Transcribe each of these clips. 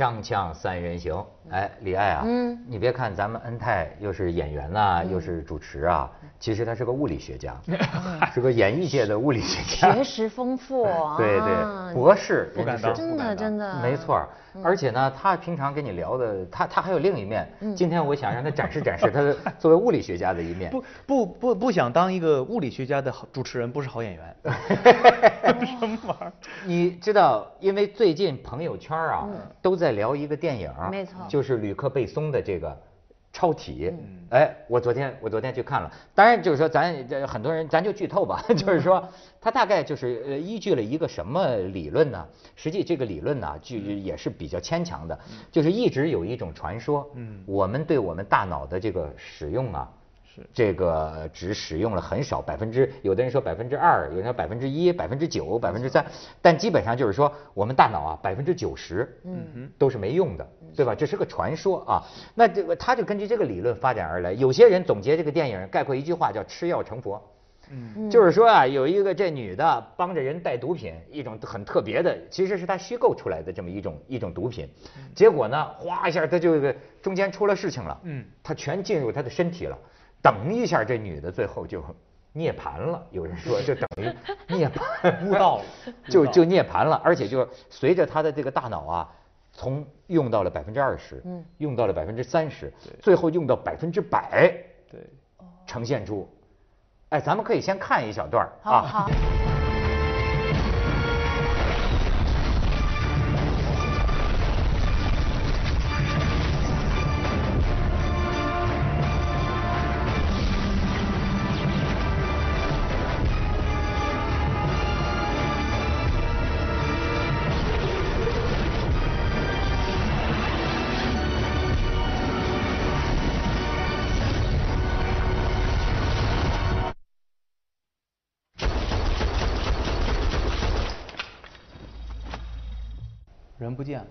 锵锵三人行，哎，李艾啊，嗯你别看咱们恩泰又是演员呐、又是主持啊，其实他是个物理学家，是个演艺界的物理学家，学识丰富，对啊对，博士，不敢当真的真的，没错，而且呢，他平常跟你聊的，他他还有另一面。今天我想让他展示展示他的 作为物理学家的一面。不不不不想当一个物理学家的好主持人，不是好演员。什么玩意儿？你知道，因为最近朋友圈啊、都在聊一个电影，没错就是吕克贝松的这个。超体，哎，我昨天我昨天去看了，当然就是说咱这很多人咱就剧透吧，就是说他大概就是呃依据了一个什么理论呢？实际这个理论呢，就也是比较牵强的，就是一直有一种传说，嗯。我们对我们大脑的这个使用啊，是这个只使用了很少，百分之有的人说百分之二，有人说百分之一、百分之九、百分之三，但基本上就是说我们大脑啊百分之九十，嗯，都是没用的，对吧？这是个传说啊。那这个他就根据这个理论发展而来。有些人总结这个电影概括一句话叫“吃药成佛”。嗯就是说啊，有一个这女的帮着人带毒品，一种很特别的，其实是她虚构出来的这么一种一种毒品。结果呢，哗一下，她就中间出了事情了，嗯，她全进入她的身体了。等一下，这女的最后就涅槃了。有人说，就等于涅槃悟道了 就就涅槃了，而且就随着她的这个大脑啊，从用到了百分之二十，嗯用到了百分之三十对，最后用到百分之百，对，呈现出。哎，咱们可以先看一小段啊。好人不见了，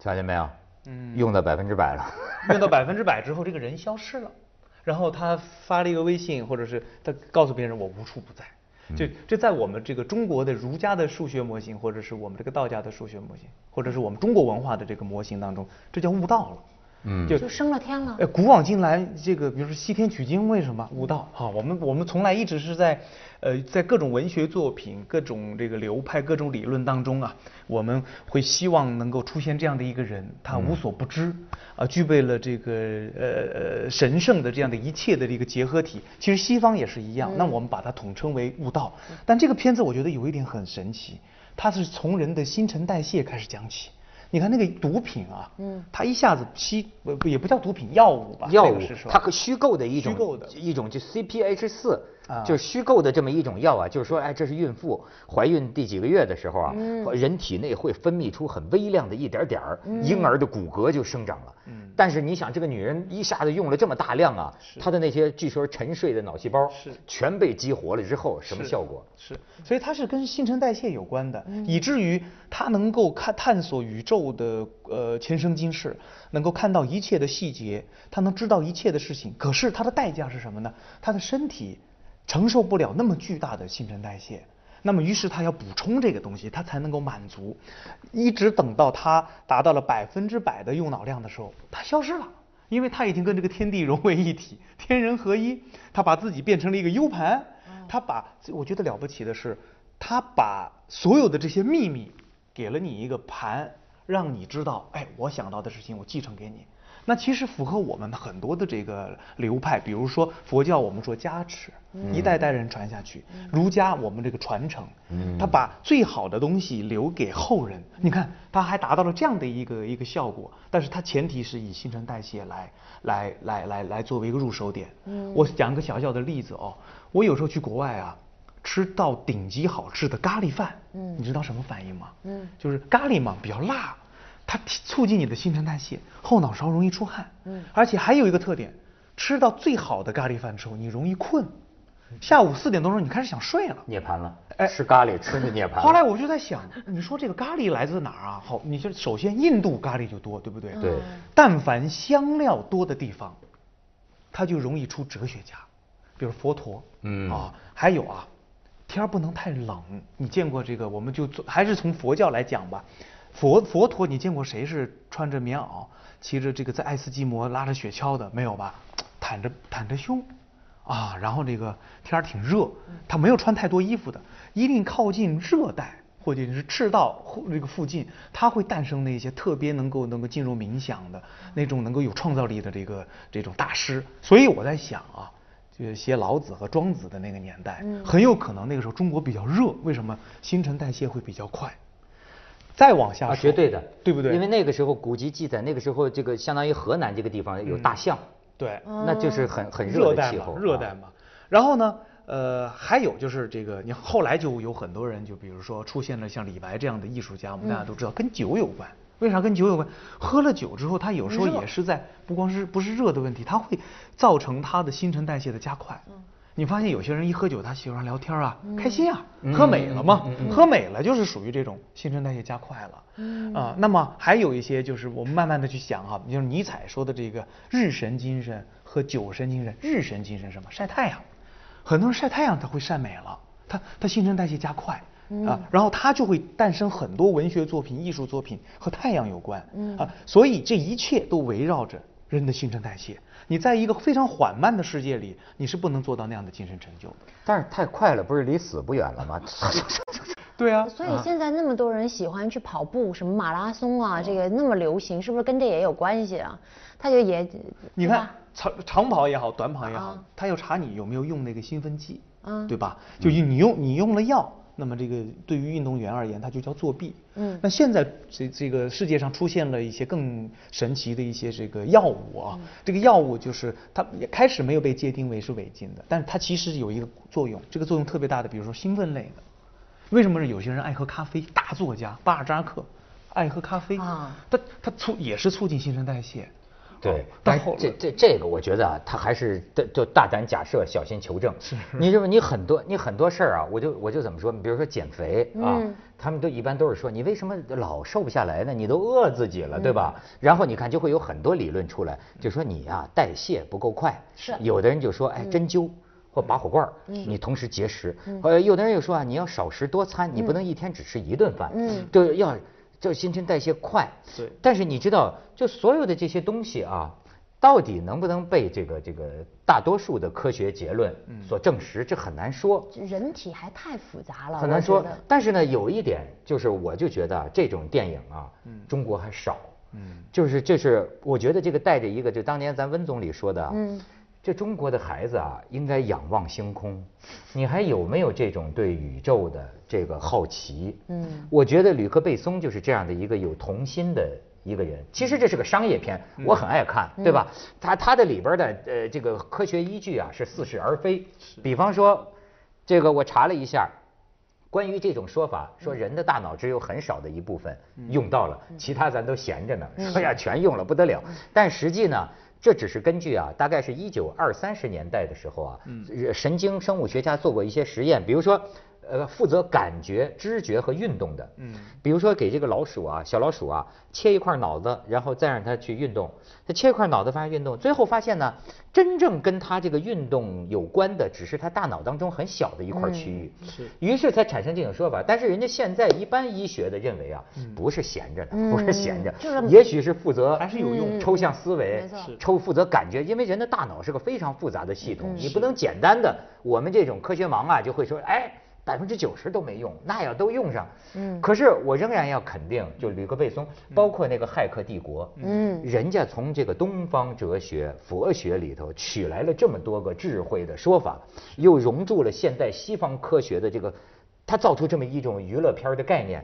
瞧见没有？嗯用到百分之百了。用到百分之百之后，这个人消失了，然后他发了一个微信，或者是他告诉别人我无处不在。就这在我们这个中国的儒家的数学模型，或者是我们这个道家的数学模型，或者是我们中国文化的这个模型当中，这叫悟道了。嗯就就升了天了哎，。古往今来，这个比如说西天取经，为什么悟道？哈、我们我们从来一直是在，呃，在各种文学作品、各种这个流派、各种理论当中啊，我们会希望能够出现这样的一个人，他无所不知，啊、具备了这个呃呃神圣的这样的一切的这个结合体。其实西方也是一样，那我们把它统称为悟道。但这个片子我觉得有一点很神奇，它是从人的新陈代谢开始讲起。你看那个毒品啊，嗯它一下子吸不不也不叫毒品，药物吧？药物这个是说，它和虚构的一种虚构的一种就 CPH 四啊，就是虚构的这么一种药啊，就是说，哎，这是孕妇怀孕第几个月的时候啊，嗯人体内会分泌出很微量的一点点儿，婴儿的骨骼就生长了。嗯但是你想，这个女人一下子用了这么大量啊，她的那些据说沉睡的脑细胞是全被激活了之后，什么效果？是，所以它是跟新陈代谢有关的，以至于它能够看探索宇宙的呃前生今世，能够看到一切的细节，它能知道一切的事情。可是它的代价是什么呢？它的身体承受不了那么巨大的新陈代谢。那么，于是他要补充这个东西，他才能够满足。一直等到他达到了百分之百的用脑量的时候，他消失了。因为他已经跟这个天地融为一体，天人合一，他把自己变成了一个 U 盘，他把我觉得了不起的是，他把所有的这些秘密给了你一个盘，让你知道，哎，我想到的事情我继承给你。那其实符合我们很多的这个流派，比如说佛教，我们说加持，一代代人传下去；儒家我们这个传承，他把最好的东西留给后人。你看，他还达到了这样的一个一个效果，但是它前提是以新陈代谢来来来来来作为一个入手点。我讲个小小的例子哦，我有时候去国外啊，吃到顶级好吃的咖喱饭，你知道什么反应吗？嗯就是咖喱嘛，比较辣，它促进你的新陈代谢，后脑勺容易出汗。嗯而且还有一个特点，吃到最好的咖喱饭之后，你容易困，下午四点多钟你开始想睡了。涅槃了，哎吃咖喱吃的涅槃。后来我就在想，你说这个咖喱来自哪儿啊？好，你就首先印度咖喱就多，对不对？对但凡香料多的地方，它就容易出哲学家，比如佛陀，嗯啊，还有啊，天儿不能太冷。你见过这个？我们就做还是从佛教来讲吧，佛佛陀，你见过谁是穿着棉袄，骑着这个在爱斯基摩拉着雪橇的？没有吧？袒着袒着胸，啊，然后这个天儿挺热，他没有穿太多衣服的，一定靠近热带或者是赤道或这个附近，他会诞生那些特别能够能够进入冥想的那种能够有创造力的这个这种大师。所以我在想啊。就是写老子和庄子的那个年代，很有可能那个时候中国比较热，为什么新陈代谢会比较快？再往下啊，绝对的，对不对？因为那个时候古籍记载，那个时候这个相当于河南这个地方有大象，对，那就是很很热的气候，热带嘛。然后呢，呃，还有就是这个，你后来就有很多人，就比如说出现了像李白这样的艺术家，我们大家都知道跟酒有关。为啥跟酒有关？喝了酒之后，他有时候也是在不光是不是热的问题，它会造成他的新陈代谢的加快。你发现有些人一喝酒，他喜欢聊天啊，开心啊，喝美了嘛，喝美了就是属于这种新陈代谢加快了。啊，那么还有一些就是我们慢慢的去想哈，就是尼采说的这个日神精神和酒神精神。日神精神什么？晒太阳，很多人晒太阳他会晒美了，他他新陈代谢加快啊，然后他就会诞生很多文学作品、艺术作品和太阳有关啊，所以这一切都围绕着人的新陈代谢。你在一个非常缓慢的世界里，你是不能做到那样的精神成就的。但是太快了，不是离死不远了吗？对啊。所以现在那么多人喜欢去跑步，什么马拉松啊，这个那么流行，是不是跟这也有关系啊？他就也，你看长长跑也好，短跑也好，他要查你有没有用那个兴奋剂，对吧？就你用你用了药。那么这个对于运动员而言，它就叫作弊。嗯，那现在这这个世界上出现了一些更神奇的一些这个药物啊，这个药物就是它也开始没有被界定为是违禁的，但是它其实有一个作用，这个作用特别大的，比如说兴奋类的。为什么有些人爱喝咖啡？大作家巴尔扎克爱喝咖啡啊，他他促也是促进新陈代谢。对，但这这这个我觉得啊，他还是就大胆假设，小心求证。是，你认为你很多你很多事儿啊，我就我就怎么说？比如说减肥啊，他们都一般都是说你为什么老瘦不下来呢？你都饿自己了，对吧？然后你看就会有很多理论出来，就说你啊代谢不够快。是。有的人就说哎针灸或拔火罐，你同时节食。呃，有的人又说啊你要少食多餐，你不能一天只吃一顿饭。嗯。就要。就新陈代谢快，对。但是你知道，就所有的这些东西啊，到底能不能被这个这个大多数的科学结论所证实，这很难说。人体还太复杂了，很难说。但是呢，有一点就是，我就觉得这种电影啊，中国还少。嗯。就是这是我觉得这个带着一个，就当年咱温总理说的。嗯。这中国的孩子啊，应该仰望星空。你还有没有这种对宇宙的这个好奇？嗯，我觉得吕克·贝松就是这样的一个有童心的一个人。其实这是个商业片，我很爱看，对吧？他他的里边的呃这个科学依据啊是似是而非。比方说，这个我查了一下，关于这种说法，说人的大脑只有很少的一部分用到了，其他咱都闲着呢。说呀，全用了不得了。但实际呢？这只是根据啊，大概是一九二三十年代的时候啊，神经生物学家做过一些实验，比如说。呃，负责感觉、知觉和运动的，嗯，比如说给这个老鼠啊，小老鼠啊，切一块脑子，然后再让它去运动，它切一块脑子发现运动，最后发现呢，真正跟它这个运动有关的，只是它大脑当中很小的一块区域，是，于是才产生这种说法。但是人家现在一般医学的认为啊，不是闲着的，不是闲着，就是，也许是负责还是有用抽象思维，抽负责感觉，因为人的大脑是个非常复杂的系统，你不能简单的我们这种科学盲啊就会说，哎。百分之九十都没用，那要都用上，嗯，可是我仍然要肯定，就吕克贝松，包括那个《骇客帝国》，嗯，人家从这个东方哲学、佛学里头取来了这么多个智慧的说法，又融入了现代西方科学的这个，他造出这么一种娱乐片的概念，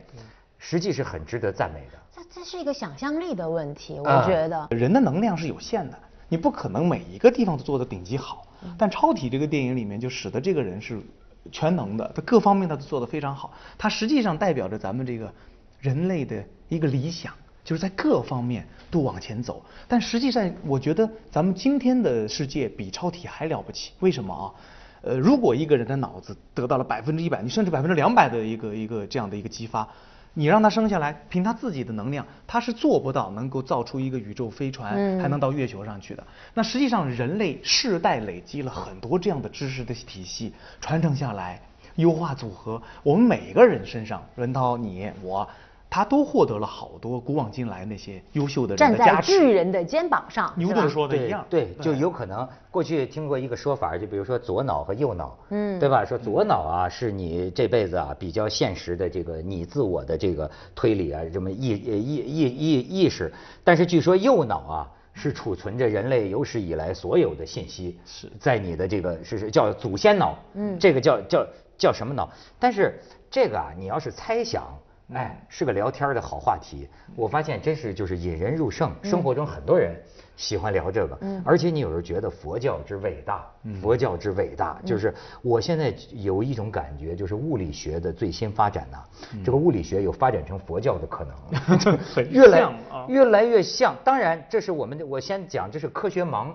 实际是很值得赞美的。这这是一个想象力的问题，我觉得。人的能量是有限的，你不可能每一个地方都做的顶级好，但超体这个电影里面就使得这个人是。全能的，他各方面他都做得非常好。他实际上代表着咱们这个人类的一个理想，就是在各方面都往前走。但实际上，我觉得咱们今天的世界比超体还了不起。为什么啊？呃，如果一个人的脑子得到了百分之一百，你甚至百分之两百的一个一个这样的一个激发。你让他生下来，凭他自己的能量，他是做不到能够造出一个宇宙飞船，还能到月球上去的。那实际上，人类世代累积了很多这样的知识的体系，传承下来，优化组合，我们每个人身上，文涛，你我。他都获得了好多古往今来那些优秀的人站在的加持。巨人的肩膀上，牛顿说的一样，对，就有可能过去听过一个说法，就比如说左脑和右脑，嗯对吧？说左脑啊是你这辈子啊比较现实的这个你自我的这个推理啊，这么意意意意意识，但是据说右脑啊。是储存着人类有史以来所有的信息，是在你的这个是是叫祖先脑，嗯，这个叫叫叫什么脑？但是这个啊，你要是猜想，哎，是个聊天的好话题。我发现真是就是引人入胜，生活中很多人喜欢聊这个，而且你有时候觉得佛教之伟大，佛教之伟大，就是我现在有一种感觉，就是物理学的最新发展呐，这个物理学有发展成佛教的可能，越来越来越像。当然，这是我们的我先讲，这是科学盲。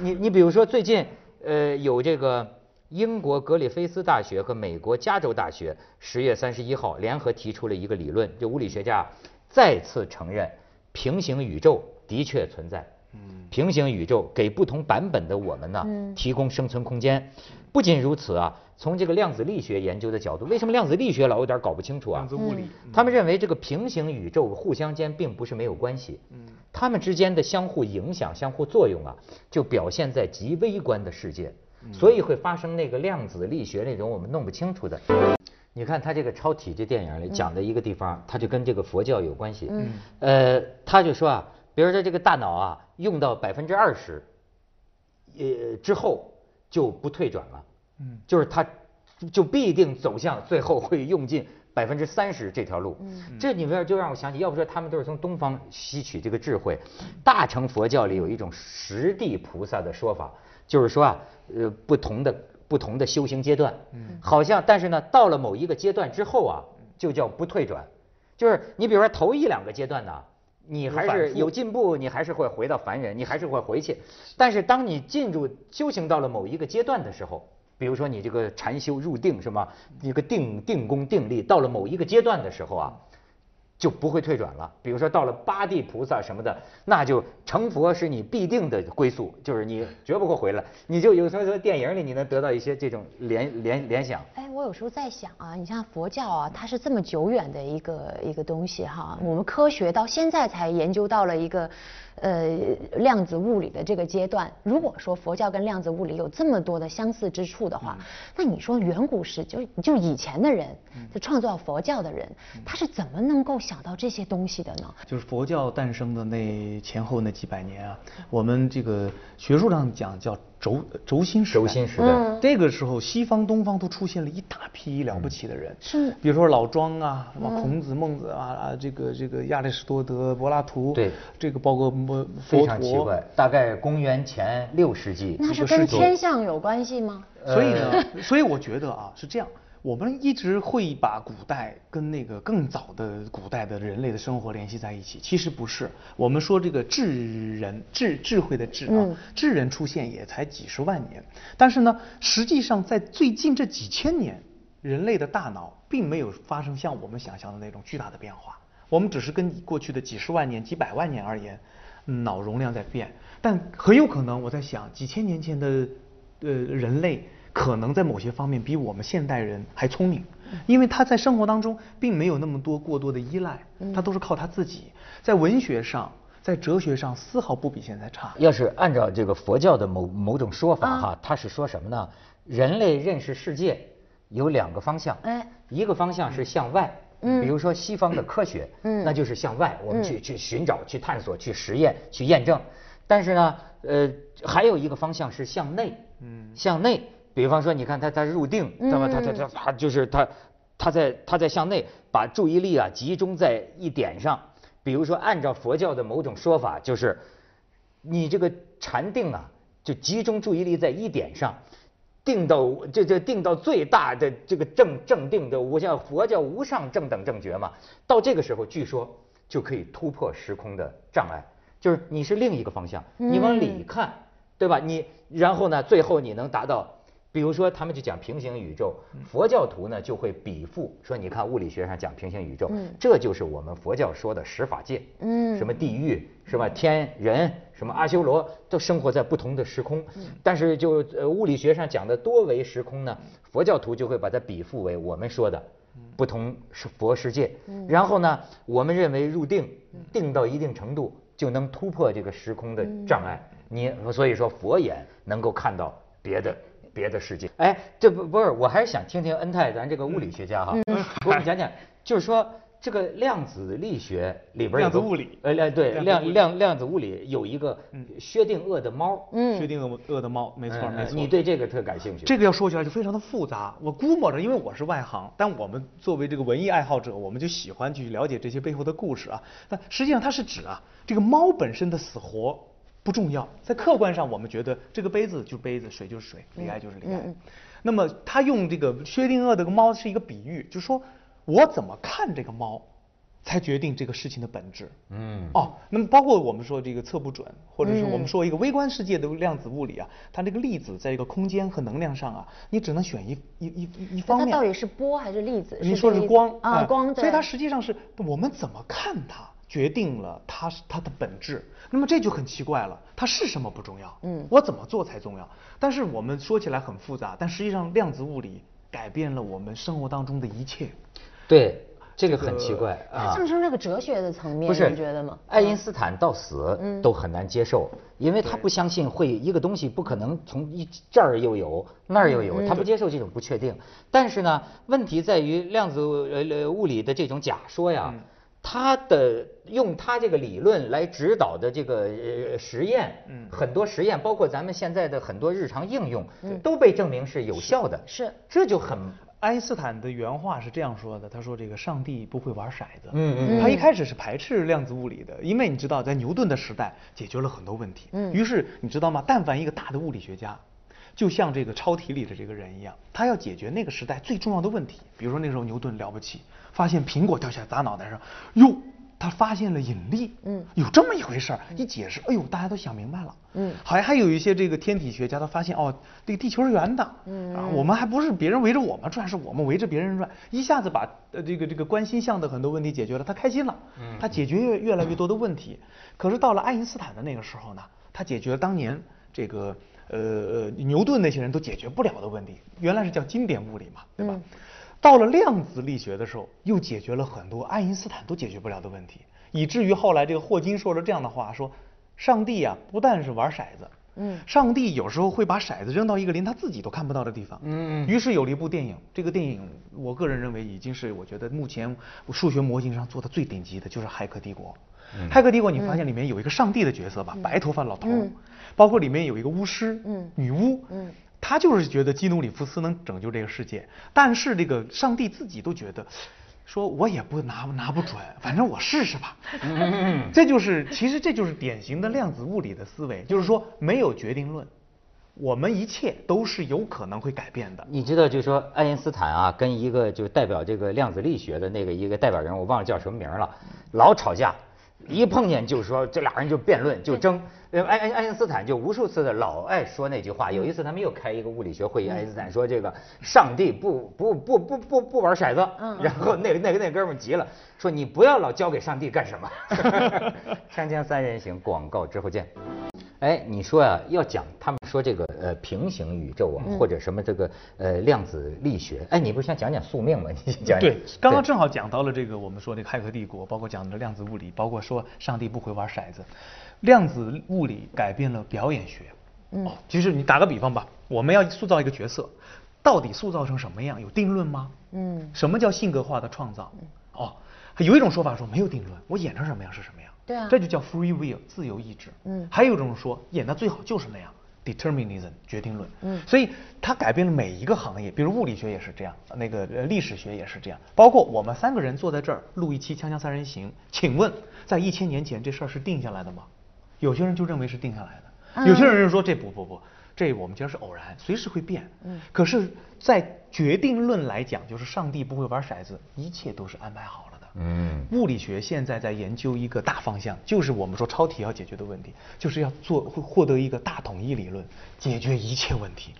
你你比如说最近呃有这个英国格里菲斯大学和美国加州大学十月三十一号联合提出了一个理论，就物理学家再次承认平行宇宙的确存在。平行宇宙给不同版本的我们呢提供生存空间。不仅如此啊，从这个量子力学研究的角度，为什么量子力学老有点搞不清楚啊量子？物理，他们认为这个平行宇宙互相间并不是没有关系，嗯，他们之间的相互影响、相互作用啊，就表现在极微观的世界，所以会发生那个量子力学那种我们弄不清楚的。你看他这个超体这电影里讲的一个地方，他就跟这个佛教有关系。嗯，呃，他就说啊，比如说这个大脑啊，用到百分之二十，呃之后就不退转了。嗯，就是它就必定走向最后会用尽百分之三十这条路。嗯，这里面就让我想起，要不说他们都是从东方吸取这个智慧。大乘佛教里有一种十地菩萨的说法，就是说啊，呃，不同的不同的修行阶段，嗯，好像但是呢，到了某一个阶段之后啊，就叫不退转。就是你比如说头一两个阶段呢，你还是有进步，你还是会回到凡人，你还是会回去。但是当你进入修行到了某一个阶段的时候，比如说你这个禅修入定是吗？一个定定功定力到了某一个阶段的时候啊，就不会退转了。比如说到了八地菩萨什么的，那就成佛是你必定的归宿，就是你绝不会回来。你就有时候在电影里你能得到一些这种联联联想。哎，我有时候在想啊，你像佛教啊，它是这么久远的一个一个东西哈，我们科学到现在才研究到了一个呃量子物理的这个阶段。如果说佛教跟量子物理有这么多的相似之处的话，那你说远古时就就以前的人，就创造佛教的人，他是怎么能够想到这些东西的呢？就是佛教诞生的那前后那几百年啊，我们这个学术上讲叫轴轴心时代。轴心时代。嗯。这个时候，西方、东方都出现了一大批了不起的人，是。比如说老庄啊，什么孔子、孟子啊啊，这个这个亚里士多德、柏拉图，对。这个包括佛非常奇怪，大概公元前六世纪，那是跟天象有关系吗？所以呢，呃。所以我觉得啊是这样，我们一直会把古代跟那个更早的古代的人类的生活联系在一起，其实不是。我们说这个智人智智慧的智啊，嗯。智人出现也才几十万年，但是呢，实际上在最近这几千年，人类的大脑并没有发生像我们想象的那种巨大的变化，我们只是跟过去的几十万年、几百万年而言，嗯脑容量在变，但很有可能我在想，几千年前的呃人类可能在某些方面比我们现代人还聪明，因为他在生活当中并没有那么多过多的依赖，他都是靠他自己，在文学上。在哲学上丝毫不比现在差。要是按照这个佛教的某某种说法哈，他是说什么呢？人类认识世界有两个方向，哎一个方向是向外，嗯比如说西方的科学，嗯那就是向外，我们去去寻找、去探索、去实验、去验证。但是呢，呃，还有一个方向是向内，嗯向内，比方说，你看他他入定，那么他他他他就是他他在他在向内把注意力啊集中在一点上。比如说，按照佛教的某种说法，就是你这个禅定啊，就集中注意力在一点上，定到这这定到最大的这个正正定的无叫佛教无上正等正觉嘛。到这个时候，据说就可以突破时空的障碍，就是你是另一个方向，你往里看，对吧？你然后呢，最后你能达到。比如说，他们就讲平行宇宙，佛教徒呢就会比附说，你看物理学上讲平行宇宙，这就是我们佛教说的十法界，嗯。什么地狱，什么天人，什么阿修罗，都生活在不同的时空。但是就呃物理学上讲的多维时空呢，佛教徒就会把它比附为我们说的不同是佛世界。然后呢，我们认为入定，定到一定程度就能突破这个时空的障碍。你所以说佛眼能够看到别的别的世界。哎，这不不是，我还是想听听恩泰咱这个物理学家哈，给 我们讲讲，就是说。这个量子力学里边量子物理，呃，对，量量量子物理有一个薛定谔的猫，嗯，薛定谔谔的猫，没错没错。你对这个特感兴趣？这个要说起来就非常的复杂，我估摸着，因为我是外行，但我们作为这个文艺爱好者，我们就喜欢去了解这些背后的故事啊。但实际上它是指啊，这个猫本身的死活不重要，在客观上我们觉得这个杯子就是杯子，水就是水，李爱就是李爱。那么他用这个薛定谔的个猫是一个比喻，就是说。我怎么看这个猫，才决定这个事情的本质。嗯，哦，那么包括我们说这个测不准，或者是我们说一个微观世界的量子物理啊，它这个粒子在一个空间和能量上啊，你只能选一一一一方面。它到底是波还是粒子？你说是光啊，光。所以它实际上是我们怎么看它，决定了它是它的本质。那么这就很奇怪了，它是什么不重要，嗯，我怎么做才重要。但是我们说起来很复杂，但实际上量子物理改变了我们生活当中的一切。对，这个很奇怪啊，上升这个哲学的层面，不是你觉得吗？爱因斯坦到死都很难接受，因为他不相信会一个东西不可能从一这儿又有那儿又有，他不接受这种不确定。但是呢，问题在于量子呃物理的这种假说呀，他的用他这个理论来指导的这个呃实验，很多实验包括咱们现在的很多日常应用，都被证明是有效的，是这就很。爱因斯坦的原话是这样说的：“他说这个上帝不会玩骰子。”嗯嗯，他一开始是排斥量子物理的，因为你知道，在牛顿的时代解决了很多问题。嗯，于是你知道吗？但凡一个大的物理学家，就像这个超体里的这个人一样，他要解决那个时代最重要的问题。比如说那时候牛顿了不起，发现苹果掉下来砸脑袋上，哟。他发现了引力，嗯，有这么一回事儿，一解释，哎呦，大家都想明白了，嗯，好像还有一些这个天体学家他发现，哦，这个地球是圆的，嗯，啊，我们还不是别人围着我们转，是我们围着别人转，一下子把呃这个这个观星象的很多问题解决了，他开心了，嗯，他解决越越来越多的问题，可是到了爱因斯坦的那个时候呢，他解决了当年这个呃呃牛顿那些人都解决不了的问题，原来是叫经典物理嘛，对吧？到了量子力学的时候，又解决了很多爱因斯坦都解决不了的问题，以至于后来这个霍金说了这样的话：说，上帝啊，不但是玩骰子，嗯，上帝有时候会把骰子扔到一个连他自己都看不到的地方，嗯，于是有了一部电影，这个电影我个人认为已经是我觉得目前数学模型上做的最顶级的，就是《骇客帝国》。《骇客帝国》你发现里面有一个上帝的角色吧，白头发老头，包括里面有一个巫师，嗯，女巫，嗯。他就是觉得基努里夫斯能拯救这个世界，但是这个上帝自己都觉得，说我也不拿拿不准，反正我试试吧。这就是其实这就是典型的量子物理的思维，就是说没有决定论，我们一切都是有可能会改变的。你知道，就是说爱因斯坦啊，跟一个就代表这个量子力学的那个一个代表人，我忘了叫什么名了，老吵架。一碰见就说这俩人就辩论就争，爱爱爱因斯坦就无数次的老爱说那句话。有一次他们又开一个物理学会议，爱因斯坦说这个上帝不不不不不不玩骰子，然后那那个那哥们急了，说你不要老交给上帝干什么？锵锵三人行，广告之后见。哎，你说啊，要讲他们说这个呃平行宇宙啊，或者什么这个呃量子力学，哎，你不是想讲讲宿命吗？你讲讲对，刚刚正好讲到了这个我们说这个骇客帝国，包括讲的量子物理，包括说上帝不会玩骰子，量子物理改变了表演学。嗯，其实你打个比方吧，我们要塑造一个角色，到底塑造成什么样？有定论吗？嗯，什么叫性格化的创造？哦，有一种说法说没有定论，我演成什么样是什么样。对啊，这就叫 free will 自由意志。嗯，还有一种说演的最好就是那样，determinism 决定论。嗯，所以它改变了每一个行业，比如物理学也是这样，那个历史学也是这样，包括我们三个人坐在这儿录一期《锵锵三人行》，请问在一千年前这事儿是定下来的吗？有些人就认为是定下来的，有些人说这不不不，这我们今儿是偶然，随时会变。嗯，可是，在决定论来讲，就是上帝不会玩骰子，一切都是安排好了。嗯，物理学现在在研究一个大方向，就是我们说超体要解决的问题，就是要做获得一个大统一理论，解决一切问题。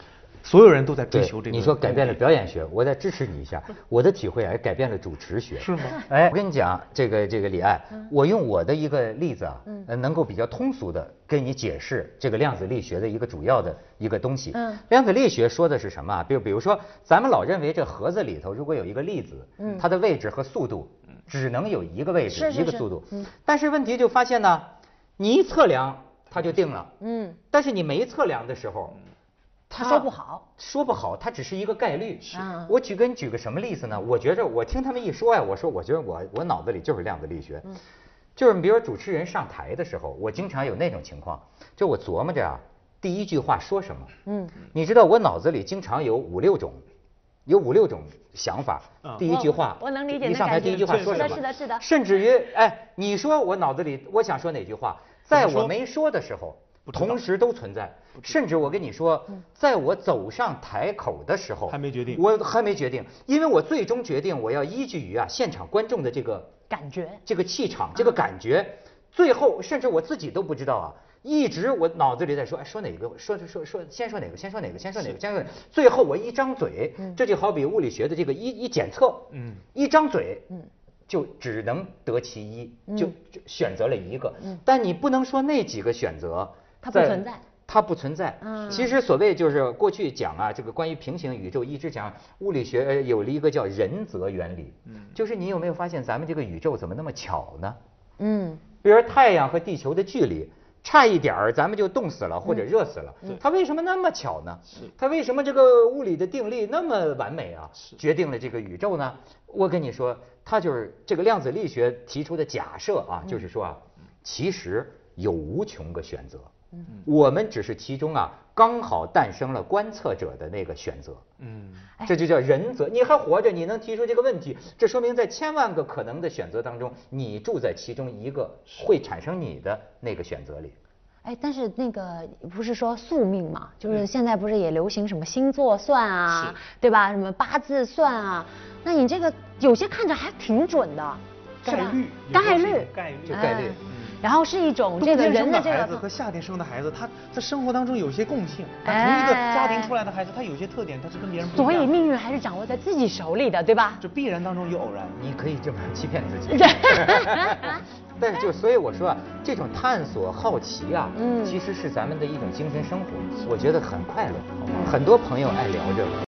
所有人都在追求这个。你说改变了表演学，我再支持你一下。我的体会还改变了主持学。是吗？哎，我跟你讲，这个这个李艾，我用我的一个例子啊，嗯能够比较通俗的跟你解释这个量子力学的一个主要的一个东西。嗯量子力学说的是什么啊？比如比如说，咱们老认为这盒子里头如果有一个粒子，嗯它的位置和速度只能有一个位置一个速度。嗯，但是问题就发现呢，你一测量它就定了，嗯，但是你没测量的时候，他说不好，说不好，它只是一个概率。是我举给你举个什么例子呢？我觉着我听他们一说呀，我说我觉得我我脑子里就是量子力学，嗯。就是你比如说主持人上台的时候，我经常有那种情况，就我琢磨着啊，第一句话说什么？嗯，你知道我脑子里经常有五六种，有五六种想法啊。第一句话，我我能理解一那感觉。上台第一句话是说什么？是的是的。是的甚至于，哎，你说我脑子里我想说哪句话，在我没说的时候，同时都存在。甚至我跟你说，在我走上台口的时候，还没决定。我还没决定，因为我最终决定我要依据于啊现场观众的这个感觉，这个气场、这个感觉，最后甚至我自己都不知道啊，一直我脑子里在说，哎，说哪个，说说说，先说哪个，先说哪个，先说哪个，先说哪个，最后我一张嘴，这就好比物理学的这个一一检测，嗯。一张嘴，嗯。就只能得其一，嗯。就就选择了一个。嗯，但你不能说那几个选择它不存在。它不存在。嗯其实所谓就是过去讲啊，这个关于平行宇宙，一直讲物理学呃有了一个叫人则原理。嗯。就是你有没有发现咱们这个宇宙怎么那么巧呢？嗯。比如太阳和地球的距离差一点儿，咱们就冻死了或者热死了。它为什么那么巧呢？它为什么这个物理的定律那么完美啊？决定了这个宇宙呢？我跟你说，它就是这个量子力学提出的假设啊，就是说啊，其实有无穷个选择。我们只是其中啊，刚好诞生了观测者的那个选择。嗯，这就叫人则。你还活着，你能提出这个问题，这说明在千万个可能的选择当中，你住在其中一个会产生你的那个选择里。哎，但是那个不是说宿命嘛，嗯就是现在不是也流行什么星座算啊，对吧？什么八字算啊？那你这个有些看着还挺准的，概率概率就概率就概率哎然后是一种这个冬天生人的这个孩子和夏天生的孩子，他在生活当中有些共性。他同一个家庭出来的孩子，他有些特点，他是跟别人不一样。所以命运还是掌握在自己手里的，对吧？这必然当中有偶然。你可以这么欺骗自己。但是就所以我说啊，这种探索、好奇啊，嗯其实是咱们的一种精神生活，我觉得很快乐。很多朋友爱聊这个。